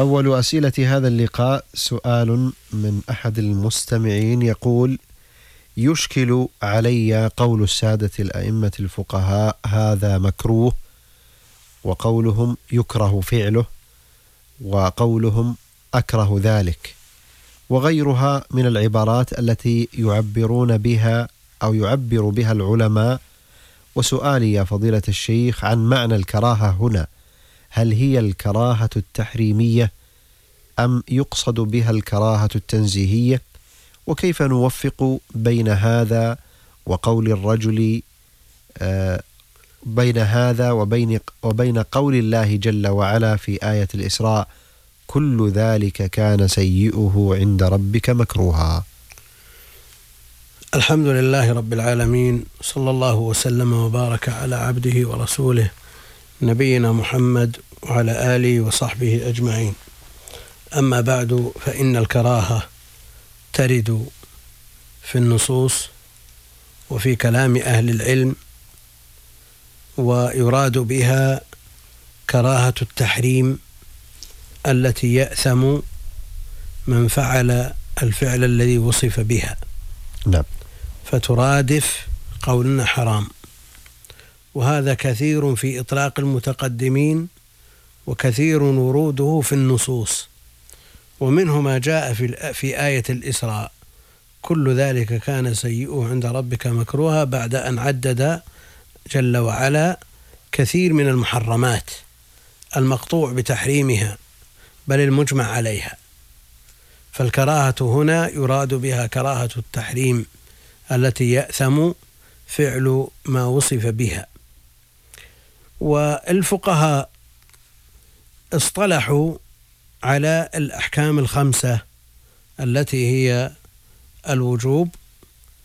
أول أسئلة هذا اللقاء سؤال من أحد المستمعين يقول يشكل علي قول السادة الأئمة الفقهاء هذا مكروه؟ وقولهم يكره فعله وقولهم أكره ذلك. وغيرها من العبارات التي يعبرون بها أو يعبر بها العلماء. وسؤالي يا فضيلة الشيخ عن معنى الكراهة هنا. هل هي الكراهة التحريمية أم يقصد بها الكراهة التنزيهية؟ وكيف نوفق بين هذا وقول الرجل آه، بين هذا وبين وبين قول الله جل وعلا في آية الإسراء كل ذلك كان سيئه عند ربك مكروها. الحمد لله رب العالمين صلى الله وسلم وبارك على عبده ورسوله نبينا محمد وعلى آله وصحبه أجمعين. أما بعد فإن الكراهة ترد في النصوص وفي كلام أهل العلم ويراد بها كراهة التحريم التي يأثم من فعل الفعل الذي وصف بها. نعم. فترادف قولنا حرام. وهذا كثير في إطلاق المتقدمين وكثير وروده في النصوص. ومنه ما جاء في في آية الإسراء. كل ذلك كان سيئه عند ربك مكروها بعد أن عدد جل وعلا كثير من المحرمات المقطوع بتحريمها بل المجمع عليها. فالكراهة هنا يراد بها كراهة التحريم التي يأثم فعل ما وصف بها. والفقهاء اصطلحوا على الأحكام الخمسة التي هي الوجوب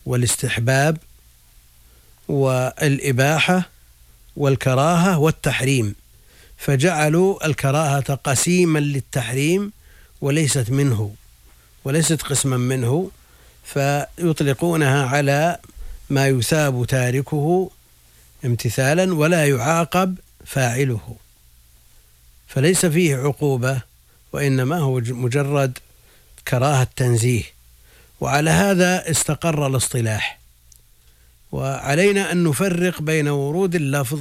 والاستحباب والإباحة والكراهة والتحريم. فجعلوا الكراهة قسيما للتحريم وليست منه وليست قسما منه فيطلقونها على ما يثاب تاركه امتثالا ولا يعاقب فاعله. فليس فيه عقوبة وإنما هو مجرد كراهة تنزيه. وعلى هذا استقر الاصطلاح. وعلينا أن نفرق بين ورود اللفظ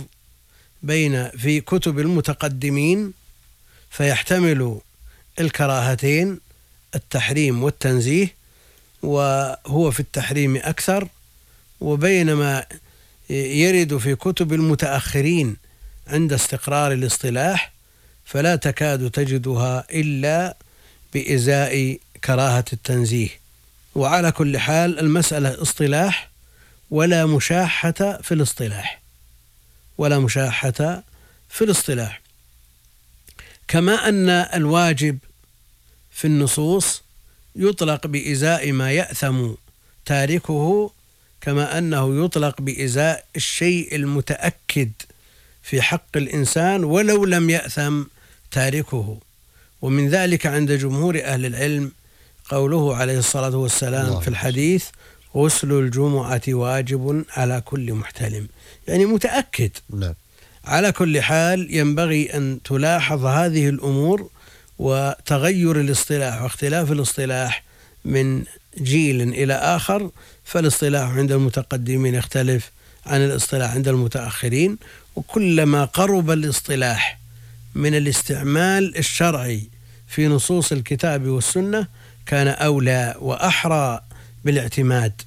بين في كتب المتقدمين فيحتمل الكراهتين التحريم والتنزيه وهو في التحريم أكثر. وبينما يرد في كتب المتأخرين عند استقرار الاصطلاح فلا تكاد تجدها إلا بإزاء كراهة التنزيه. وعلى كل حال المسألة اصطلاح ولا مشاحة في الاصطلاح. ولا مشاحة في الاصطلاح. كما أن الواجب في النصوص يطلق بإزاء ما يأثم تاركه كما أنه يطلق بإزاء الشيء المتأكد في حق الإنسان ولو لم يأثم تاركه. ومن ذلك عند جمهور أهل العلم قوله عليه الصلاة والسلام في الحديث غسل الجمعة واجب على كل محتلم. يعني متأكد. نعم. على كل حال ينبغي أن تلاحظ هذه الأمور وتغير الاصطلاح واختلاف الاصطلاح من جيل إلى آخر فالاصطلاح عند المتقدمين يختلف عن الاصطلاح عند المتأخرين وكلما قرب الاصطلاح من الاستعمال الشرعي في نصوص الكتاب والسنة كان أولى وأحرى بالاعتماد.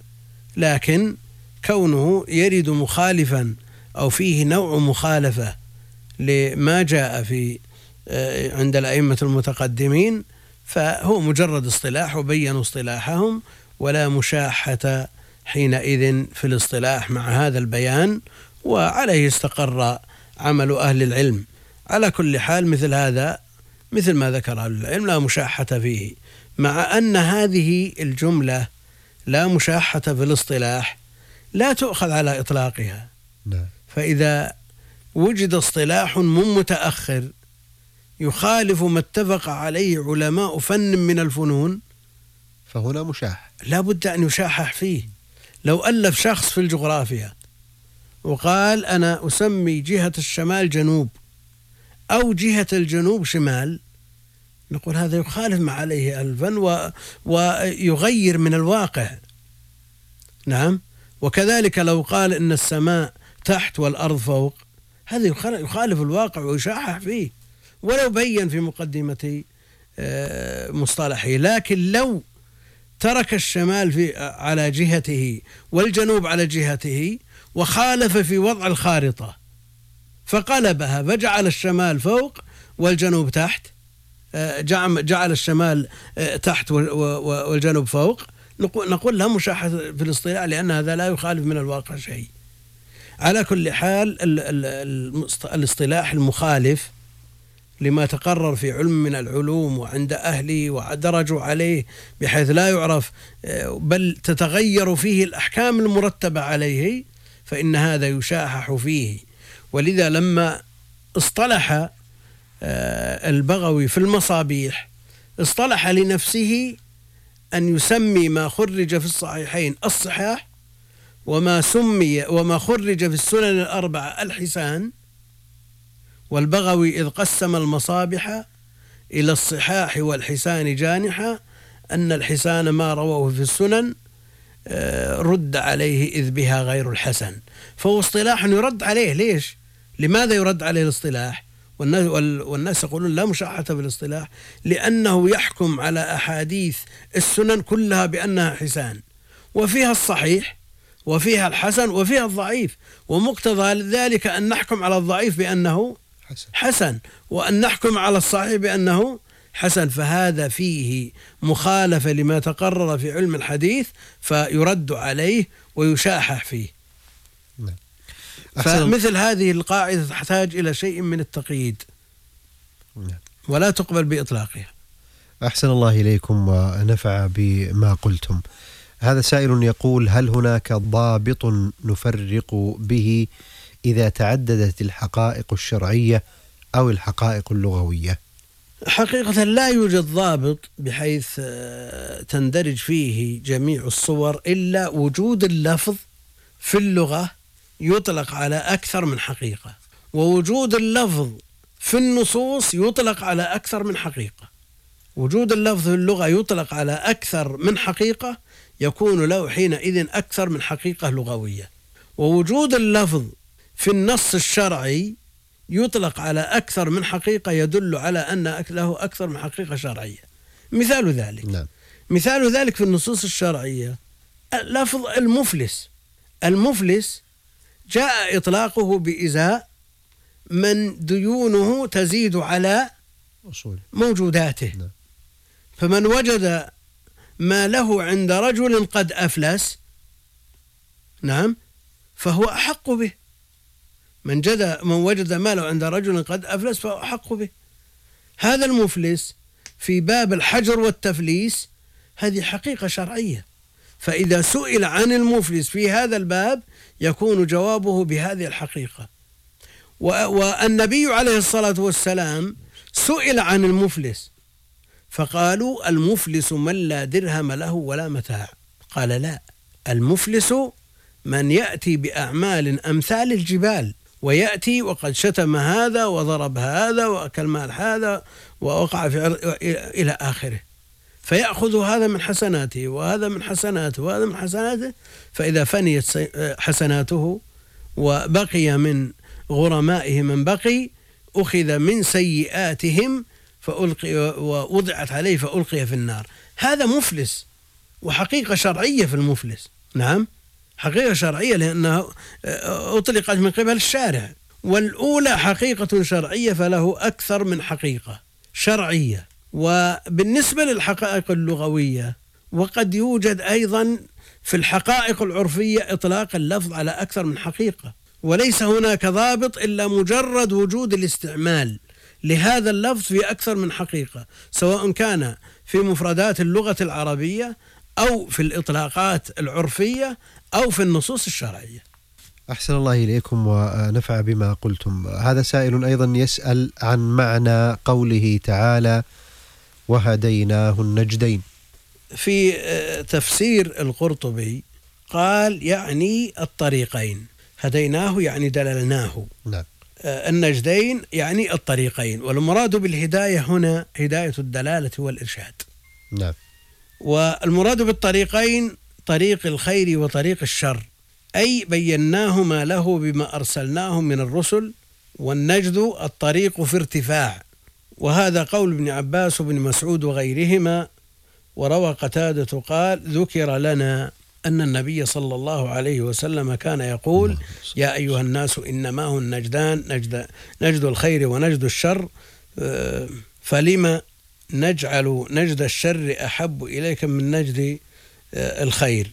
لكن كونه يرد مخالفا أو فيه نوع مخالفة لما جاء في آه، عند الأئمة المتقدمين فهو مجرد اصطلاح وبينوا اصطلاحهم ولا مشاحة حينئذ في الاصطلاح مع هذا البيان وعليه استقر عمل أهل العلم على كل حال مثل هذا مثل ما ذكر أهل العلم لا مشاحة فيه مع أن هذه الجملة لا مشاحة في الاصطلاح لا تؤخذ على إطلاقها نعم. فإذا وجد اصطلاح من متأخر يخالف ما اتفق عليه علماء فن من الفنون؟ فهنا مشاح. لا بد أن يشاحح فيه. لو ألف شخص في الجغرافيا وقال أنا أسمي جهة الشمال جنوب أو جهة الجنوب شمال نقول هذا يخالف ما عليه الفن و... ويغير من الواقع. نعم؟ وكذلك لو قال إن السماء تحت والأرض فوق هذا يخالف الواقع ويشاحح فيه. ولو بين في مقدمة آه، مصطلحه. لكن لو ترك الشمال في على جهته والجنوب على جهته وخالف في وضع الخارطة فقلبها فجعل الشمال فوق والجنوب تحت آه، جعل الشمال آه، تحت والجنوب فوق. نقول لا مشاحة في الاصطلاح لأن هذا لا يخالف من الواقع شيء. على كل حال الاصطلاح المخالف لما تقرر في علم من العلوم وعند أهله ودرجوا عليه بحيث لا يعرف آه، بل تتغير فيه الأحكام المرتبة عليه فإن هذا يشاحح فيه. ولذا لما اصطلح آه، البغوي في المصابيح اصطلح لنفسه أن يسمي ما خرج في الصحيحين الصحاح وما سمي وما خرج في السنن الأربعة الحسان والبغوي إذ قسم المصابح إلى الصحاح والحسان جانحا أن الحسان ما رواه في السنن آه، رد عليه إذ بها غير الحسن. فهو اصطلاح يرد عليه ليش؟ لماذا يرد عليه الاصطلاح؟ والناس يقولون لا مشاحة في الاصطلاح لأنه يحكم على أحاديث السنن كلها بأنها حسان. وفيها الصحيح وفيها الحسن وفيها الضعيف. ومقتضى ذلك أن نحكم على الضعيف بأنه حسن, حسن. وأن نحكم على الصحيح بأنه حسن. فهذا فيه مخالفة لما تقرر في علم الحديث فيرد عليه ويشاحح فيه. نعم. فمثل هذه القاعدة تحتاج إلى شيء من التقييد. نعم. ولا تقبل بإطلاقها. أحسن الله إليكم ونفع بما قلتم. هذا سائل يقول هل هناك ضابط نفرق به إذا تعددت الحقائق الشرعية أو الحقائق اللغوية. حقيقة لا يوجد ضابط بحيث آه، تندرج فيه جميع الصور إلا وجود اللفظ في اللغة يطلق على أكثر من حقيقة ووجود اللفظ في النصوص يطلق على أكثر من حقيقة. وجود اللفظ في اللغة يطلق على أكثر من حقيقة يكون له حينئذ أكثر من حقيقة لغوية. ووجود اللفظ في النص الشرعي يطلق على أكثر من حقيقة يدل على أن له أكثر من حقيقة شرعية. مثال ذلك. نعم. مثال ذلك في النصوص الشرعية. لفظ المفلس. المفلس جاء إطلاقه بإزاء من ديونه تزيد على موجوداته. نعم. فمن وجد ما له عند رجل قد أفلس نعم فهو أحق به. من جد من وجد ماله عند رجل قد أفلس فهو أحق به. هذا المفلس في باب الحجر والتفليس هذه حقيقة شرعية. فإذا سئل عن المفلس في هذا الباب يكون جوابه بهذه الحقيقة. والنبي عليه الصلاة والسلام سئل عن المفلس فقالوا المفلس من لا درهم له ولا متاع. قال لا المفلس من يأتي بأعمال أمثال الجبال. ويأتي وقد شتم هذا وضرب هذا وأكل مال هذا ووقع في إلى آخره. فيأخذ هذا من حسناته وهذا من حسناته وهذا من حسناته. فإذا فنيت حسناته وبقي من غرمائه من بقي أخذ من سيئاتهم فألقي ووضعت عليه فألقي في النار. هذا مفلس وحقيقة شرعية في المفلس. نعم؟ حقيقة شرعية لأنها أطلقت من قبل الشارع. والأولى حقيقة شرعية فله أكثر من حقيقة شرعية. وبالنسبة للحقائق اللغوية وقد يوجد أيضا في الحقائق العرفية إطلاق اللفظ على أكثر من حقيقة. وليس هناك ضابط إلا مجرد وجود الاستعمال لهذا اللفظ في أكثر من حقيقة سواء كان في مفردات اللغة العربية أو في الإطلاقات العرفية أو في النصوص الشرعية. أحسن الله إليكم ونفع بما قلتم. هذا سائل أيضا يسأل عن معنى قوله تعالى وهديناه النجدين في آه، تفسير القرطبي قال يعني الطريقين. هديناه يعني دللناه. نعم. آه، النجدين يعني الطريقين. والمراد بالهداية هنا هداية الدلالة والإرشاد. نعم. والمراد بالطريقين طريق الخير وطريق الشر. أي بيناهما له بما أرسلناه من الرسل والنجد الطريق في ارتفاع. وهذا قول ابن عباس وابن مسعود وغيرهما. وروى قتادة قال ذكر لنا أن النبي صلى الله عليه وسلم كان يقول يا أيها الناس إنما هو النجدان نجد, نجد الخير ونجد الشر. آه، فلما نجعل نجد الشر أحب إليك من نجد آه، الخير.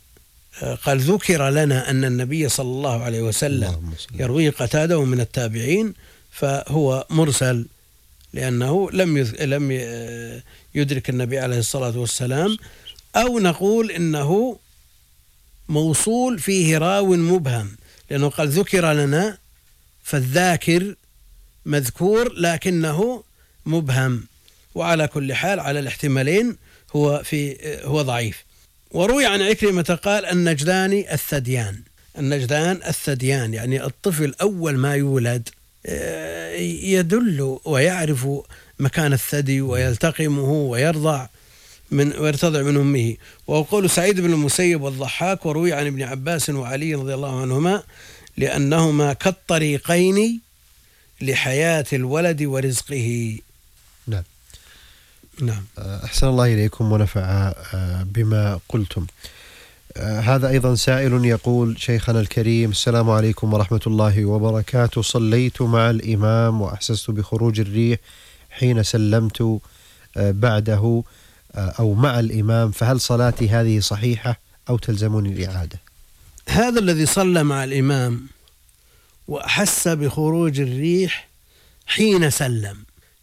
آه، قال ذكر لنا أن النبي صلى الله عليه وسلم يروي قتاده من التابعين فهو مرسل لأنه لم لم يدرك النبي عليه الصلاة والسلام أو نقول إنه موصول فيه راو مبهم لأنه قال ذكر لنا فالذاكر مذكور لكنه مبهم. وعلى كل حال على الاحتمالين هو في هو ضعيف. وروي عن عكرمة قال النجدان الثديان. النجدان الثديان يعني الطفل أول ما يولد آه، يدل ويعرف مكان الثدي ويلتقمه ويرضع من ويرتضع من أمه. وقول سعيد بن المسيب والضحاك وروي عن ابن عباس وعلي رضي الله عنهما لأنهما كالطريقين لحياة الولد ورزقه. نعم. نعم. أحسن الله إليكم ونفع آه، بما قلتم. آه، هذا أيضا سائل يقول شيخنا الكريم السلام عليكم ورحمة الله وبركاته صليت مع الإمام وأحسست بخروج الريح حين سلمت آه، بعده آه، أو مع الإمام فهل صلاتي هذه صحيحة أو تلزمني الإعادة هذا الذي صلى مع الإمام وأحس بخروج الريح حين سلم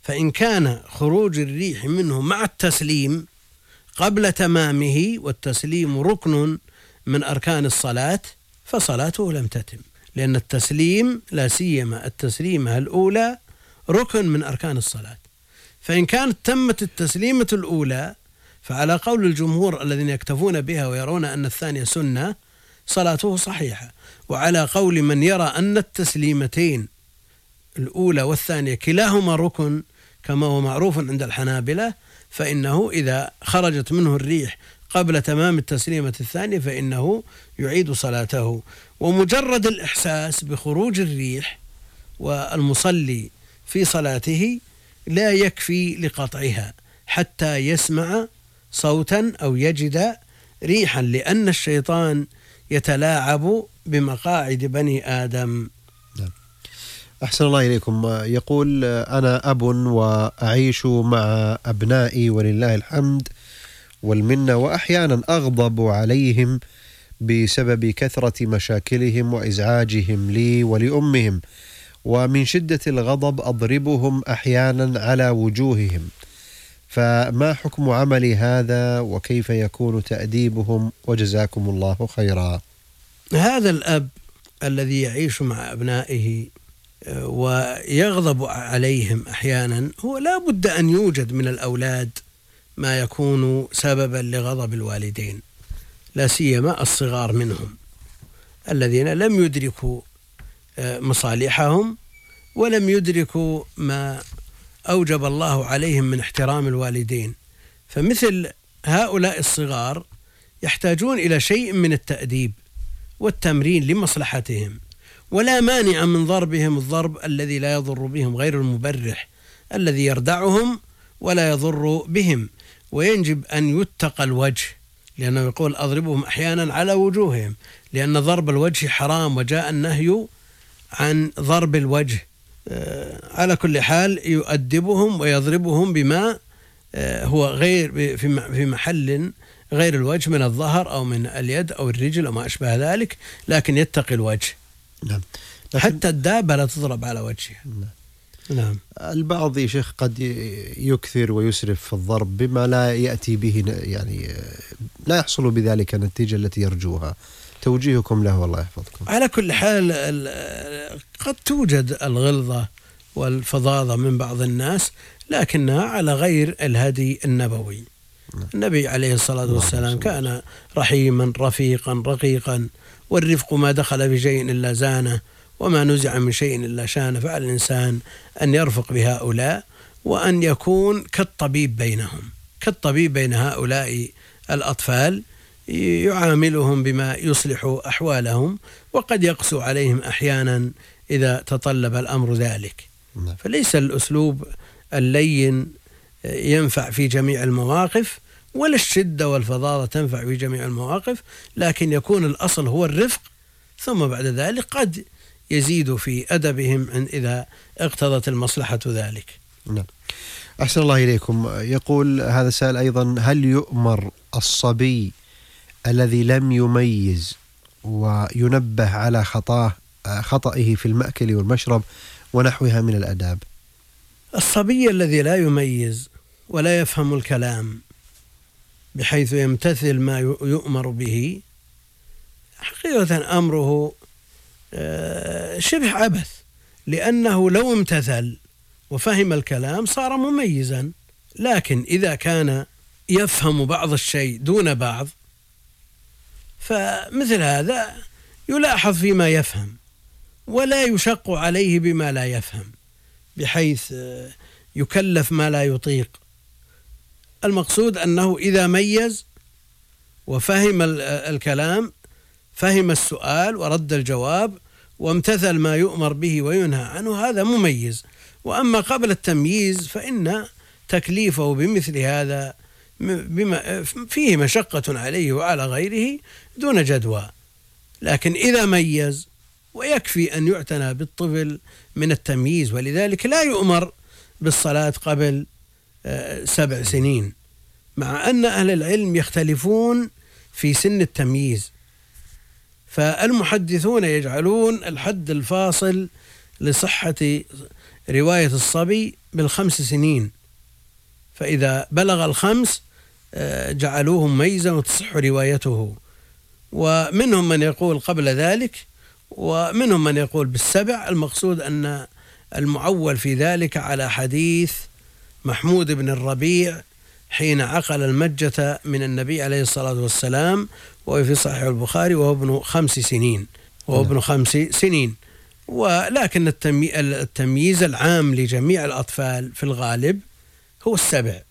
فإن كان خروج الريح منه مع التسليم قبل تمامه والتسليم ركن من أركان الصلاة فصلاته لم تتم لأن التسليم لا سيما التسليمة الأولى ركن من أركان الصلاة. فإن كانت تمت التسليمة الأولى فعلى قول الجمهور الذين يكتفون بها ويرون أن الثانية سنة صلاته صحيحة. وعلى قول من يرى أن التسليمتين الأولى والثانية كلاهما ركن كما هو معروف عند الحنابلة فإنه إذا خرجت منه الريح قبل تمام التسليمة الثانية فإنه يعيد صلاته ومجرد الإحساس بخروج الريح والمصلي في صلاته لا يكفي لقطعها حتى يسمع صوتا أو يجد ريحا لأن الشيطان يتلاعب بمقاعد بني آدم. أحسن الله إليكم. يقول أنا أب وأعيش مع أبنائي ولله الحمد والمنة وأحيانا أغضب عليهم بسبب كثرة مشاكلهم وإزعاجهم لي ولأمهم ومن شدة الغضب أضربهم أحيانا على وجوههم. فما حكم عملي هذا وكيف يكون تأديبهم؟ وجزاكم الله خيرا. هذا الأب الذي يعيش مع أبنائه ويغضب عليهم أحيانا هو لا بد أن يوجد من الأولاد ما يكون سببا لغضب الوالدين لا سيما الصغار منهم الذين لم يدركوا آه، مصالحهم ولم يدركوا ما أوجب الله عليهم من احترام الوالدين. فمثل هؤلاء الصغار يحتاجون إلى شيء من التأديب والتمرين لمصلحتهم. ولا مانع من ضربهم الضرب الذي لا يضر بهم غير المبرح الذي يردعهم ولا يضر بهم ويجب أن يتقى الوجه لأنه يقول أضربهم أحيانا على وجوههم لأن ضرب الوجه حرام وجاء النهي عن ضرب الوجه. آه، على كل حال يؤدبهم ويضربهم بما آه، هو غير في محل غير الوجه من الظهر أو من اليد أو الرجل أو ما أشبه ذلك لكن يتقي الوجه. نعم. حتى الدابة لا تضرب على وجهها. نعم. نعم. البعض يا شيخ قد يكثر ويسرف في الضرب بما لا يأتي به يعني لا يحصل بذلك النتيجة التي يرجوها. توجيهكم له والله يحفظكم. على كل حال قد توجد الغلظة والفظاظة من بعض الناس لكنها على غير الهدي النبوي. نعم. النبي عليه الصلاة والسلام كان رحيما رفيقا رقيقا. والرفق ما دخل في شيء إلا زانه وما نزع من شيء إلا شان فعلى الإنسان أن يرفق بهؤلاء وأن يكون كالطبيب بينهم. كالطبيب بين هؤلاء الأطفال يعاملهم بما يصلح أحوالهم وقد يقسو عليهم أحيانا إذا تطلب الأمر ذلك. نعم. فليس الأسلوب اللين ينفع في جميع المواقف ولا الشدة والفظاظة تنفع في جميع المواقف لكن يكون الأصل هو الرفق ثم بعد ذلك قد يزيد في أدبهم إذا اقتضت المصلحة ذلك. نعم. أحسن الله إليكم. يقول هذا السائل أيضا هل يؤمر الصبي الذي لم يميز وينبه على خطاه خطئه في المأكل والمشرب ونحوها من الأداب؟ الصبي الذي لا يميز ولا يفهم الكلام بحيث يمتثل ما يؤمر به. حقيقة أمره آه، شبه عبث لأنه لو امتثل وفهم الكلام صار مميزا. لكن إذا كان يفهم بعض الشيء دون بعض فمثل هذا يلاحظ فيما يفهم ولا يشق عليه بما لا يفهم بحيث آه، يكلف ما لا يطيق. المقصود أنه إذا ميز وفهم الكلام فهم السؤال ورد الجواب وامتثل ما يؤمر به وينهى عنه هذا مميز. وأما قبل التمييز فإن تكليفه بمثل هذا بما فيه مشقة عليه وعلى غيره دون جدوى. لكن إذا ميز ويكفي أن يعتنى بالطفل من التمييز ولذلك لا يؤمر بالصلاة قبل سبع سنين مع أن أهل العلم يختلفون في سن التمييز. فالمحدثون يجعلون الحد الفاصل لصحة رواية الصبي بالخمس سنين. فإذا بلغ الخمس آه، جعلوه مميزا وتصح روايته. ومنهم من يقول قبل ذلك ومنهم من يقول بالسبع المقصود أن المعول في ذلك على حديث محمود بن الربيع حين عقل المجة من النبي عليه الصلاة والسلام وهو في صحيح البخاري وهو ابن خمس سنين وهو ابن خمس سنين. ولكن التمييز العام لجميع الأطفال في الغالب هو السبع.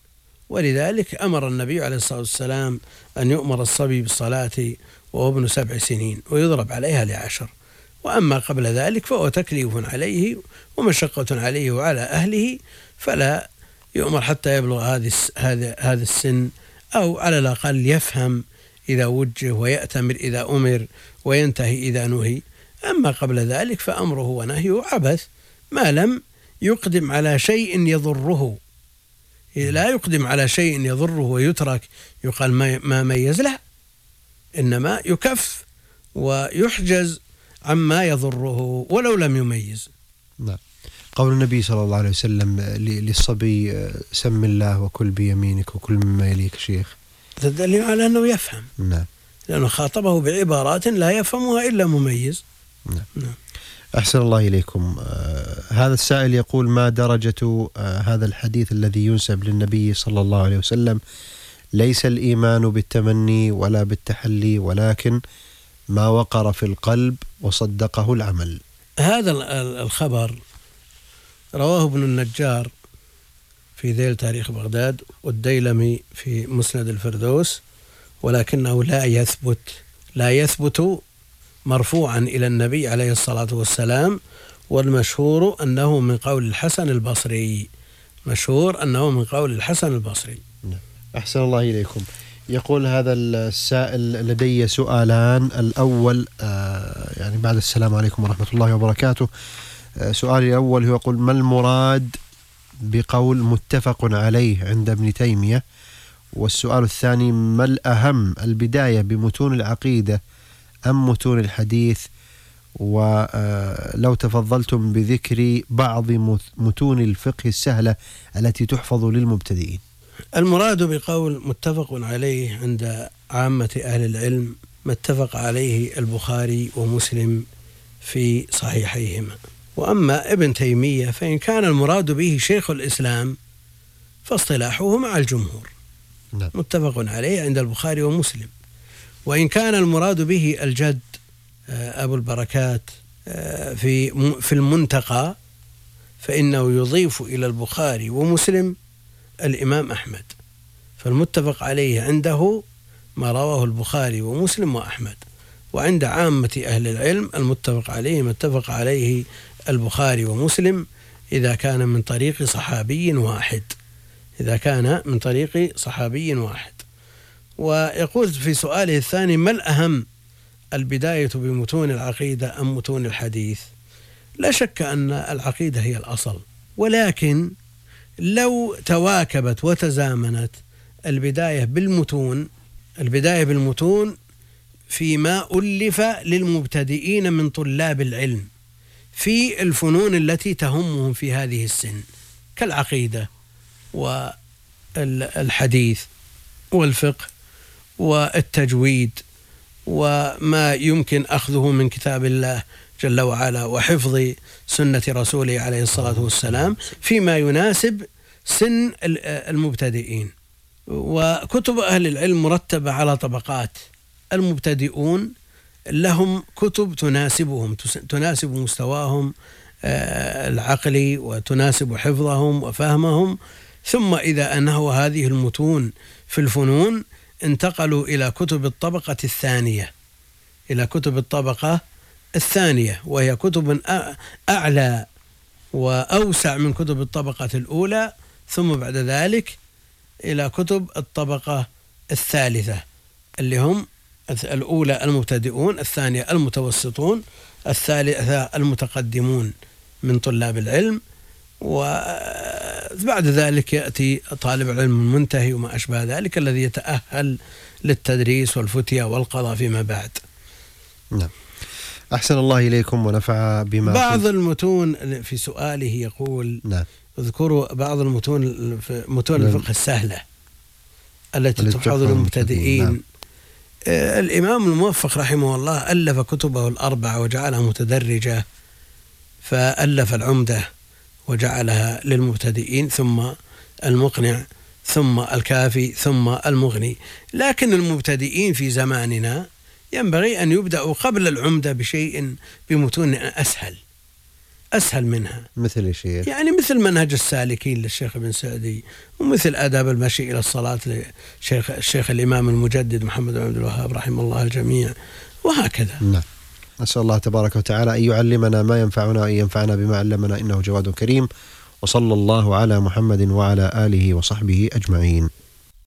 ولذلك أمر النبي عليه الصلاة والسلام أن يؤمر الصبي بالصلاة وهو ابن سبع سنين ويضرب عليها لعشر. وأما قبل ذلك فهو تكليف عليه ومشقة عليه وعلى أهله فلا يؤمر حتى يبلغ هذه هذا هذا السن أو على الأقل يفهم إذا وجه ويأتمر إذا أمر وينتهي إذا نهي. أما قبل ذلك فأمره ونهيه عبث ما لم يقدم على شيء يضره. لا يقدم على شيء يضره ويترك يقال ما ميز لا إنما يكف ويحجز عما يضره ولو لم يميز. نعم. قول النبي صلى الله عليه وسلم للصبي سم الله وكل بيمينك وكل مما يليك شيخ. تدل على أنه يفهم. نعم. لأنه خاطبه بعبارات لا يفهمها إلا مميز. نعم, نعم. أحسن الله إليكم. آه هذا السائل يقول ما درجة آه هذا الحديث الذي ينسب للنبي صلى الله عليه وسلم؟ ليس الإيمان بالتمني ولا بالتحلي ولكن ما وقر في القلب وصدقه العمل. هذا الخبر رواه ابن النجار في ذيل تاريخ بغداد والديلمي في مسند الفردوس ولكنه لا يثبت لا يثبت مرفوعا إلى النبي عليه الصلاة والسلام والمشهور أنه من قول الحسن البصري مشهور أنه من قول الحسن البصري. نعم. أحسن الله إليكم. يقول هذا السائل لدي سؤالان. الأول آه، يعني بعد السلام عليكم ورحمة الله وبركاته. سؤالي الأول هو يقول ما المراد بقول متفق عليه عند ابن تيمية؟ والسؤال الثاني ما الأهم البداية بمتون العقيدة أم متون الحديث؟ ولو تفضلتم بذكر بعض متون الفقه السهلة التي تحفظ للمبتدئين. المراد بقول متفق عليه عند عامة أهل العلم ما اتفق عليه البخاري ومسلم في صحيحيهما. وأما ابن تيمية فإن كان المراد به شيخ الإسلام فاصطلاحه مع الجمهور. نعم. متفق عليه عند البخاري ومسلم. وإن كان المراد به الجد آه، أبو البركات آه، في في المنتقى فإنه يضيف إلى البخاري ومسلم الإمام أحمد. فالمتفق عليه عنده ما رواه البخاري ومسلم وأحمد. وعند عامة أهل العلم المتفق عليه ما اتفق عليه البخاري ومسلم إذا كان من طريق صحابي واحد. إذا كان من طريق صحابي واحد. ويقول في سؤاله الثاني ما الأهم؟ البداية بمتون العقيدة أم متون الحديث؟ لا شك أن العقيدة هي الأصل. ولكن لو تواكبت وتزامنت البداية بالمتون البداية بالمتون فيما ألف للمبتدئين من طلاب العلم. في الفنون التي تهمهم في هذه السن كالعقيدة والحديث والفقه والتجويد وما يمكن أخذه من كتاب الله جل وعلا وحفظ سنة رسوله عليه الصلاة والسلام فيما يناسب سن المبتدئين. وكتب أهل العلم مرتبة على طبقات المبتدئون لهم كتب تناسبهم تناسب مستواهم آه، العقلي وتناسب حفظهم وفهمهم. ثم إذا أنهوا هذه المتون في الفنون انتقلوا إلى كتب الطبقة الثانية. إلى كتب الطبقة الثانية وهي كتب أعلى وأوسع من كتب الطبقة الأولى. ثم بعد ذلك إلى كتب الطبقة الثالثة اللي هم الأولى المبتدئون الثانية المتوسطون الثالثة المتقدمون من طلاب العلم وبعد ذلك يأتي طالب العلم المنتهي وما أشبه ذلك الذي يتأهل للتدريس والفتية والقضاء فيما بعد. نعم. أحسن الله إليكم ونفع بما بعض المتون في سؤاله يقول نعم. اذكروا بعض المتون متون نعم. الفقه السهلة التي تحفظ للمبتدئين نعم. آه، الإمام الموفق رحمه الله ألف كتبه الأربعة وجعلها متدرجة فألف العمدة وجعلها للمبتدئين ثم المقنع ثم الكافي ثم المغني. لكن المبتدئين في زماننا ينبغي أن يبدأوا قبل العمدة بشيء بمتون أسهل. أسهل منها. مثل الشيخ يعني مثل منهج السالكين للشيخ ابن سعدي ومثل آداب المشي إلى الصلاة للشيخ الشيخ الإمام المجدد محمد بن عبد الوهاب رحمه الله الجميع وهكذا. نعم. نسأل الله تبارك وتعالى أن يعلمنا ما ينفعنا وأن ينفعنا بما علمنا إنه جواد كريم وصلى الله على محمد وعلى آله وصحبه أجمعين.